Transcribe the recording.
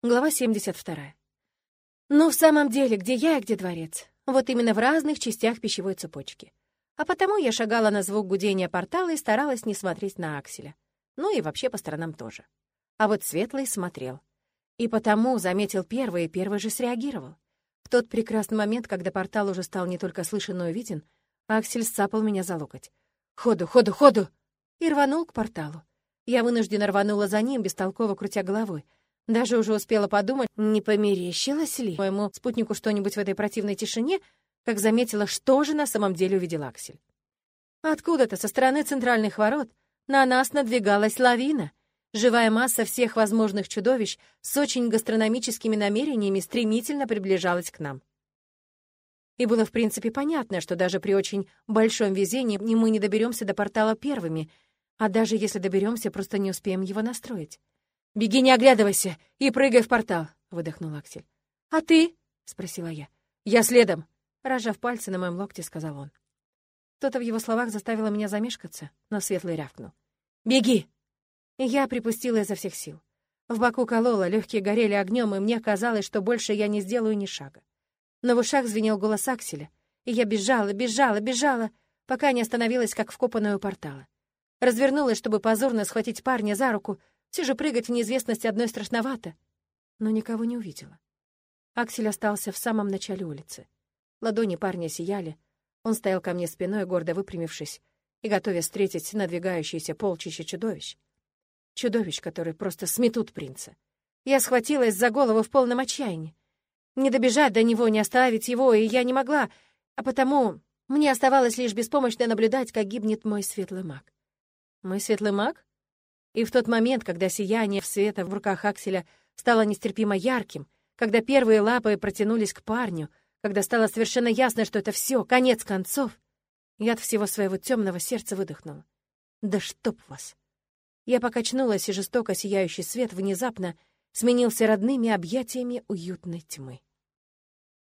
Глава 72. Ну, в самом деле, где я и где дворец? Вот именно в разных частях пищевой цепочки. А потому я шагала на звук гудения портала и старалась не смотреть на Акселя. Ну и вообще по сторонам тоже. А вот Светлый смотрел. И потому заметил первый, и первый же среагировал. В тот прекрасный момент, когда портал уже стал не только слышен, но и виден, Аксель сцапал меня за локоть. «Ходу, ходу, ходу!» И рванул к порталу. Я вынуждена рванула за ним, бестолково крутя головой — даже уже успела подумать, не померещилось ли моему спутнику что-нибудь в этой противной тишине, как заметила, что же на самом деле увидел Аксель. Откуда-то со стороны центральных ворот на нас надвигалась лавина. Живая масса всех возможных чудовищ с очень гастрономическими намерениями стремительно приближалась к нам. И было, в принципе, понятно, что даже при очень большом везении мы не доберемся до портала первыми, а даже если доберемся, просто не успеем его настроить. «Беги, не оглядывайся, и прыгай в портал», — выдохнул Аксель. «А ты?» — спросила я. «Я следом», — рожав пальцы на моем локте, сказал он. Кто-то в его словах заставило меня замешкаться, но Светлый рявкнул. «Беги!» Я припустила изо всех сил. В боку колола, легкие горели огнем, и мне казалось, что больше я не сделаю ни шага. Но в ушах звенел голос Акселя, и я бежала, бежала, бежала, пока не остановилась, как вкопанная у портала. Развернулась, чтобы позорно схватить парня за руку, все же прыгать в неизвестность одной страшновато. Но никого не увидела. Аксель остался в самом начале улицы. Ладони парня сияли. Он стоял ко мне спиной, гордо выпрямившись, и готовясь встретить надвигающееся полчище чудовищ. Чудовищ, которые просто сметут принца. Я схватилась за голову в полном отчаянии. Не добежать до него, не оставить его, и я не могла, а потому мне оставалось лишь беспомощно наблюдать, как гибнет мой светлый маг. Мой светлый маг? И в тот момент, когда сияние света в руках Акселя стало нестерпимо ярким, когда первые лапы протянулись к парню, когда стало совершенно ясно, что это все, конец концов, я от всего своего темного сердца выдохнула. «Да чтоб вас!» Я покачнулась, и жестоко сияющий свет внезапно сменился родными объятиями уютной тьмы.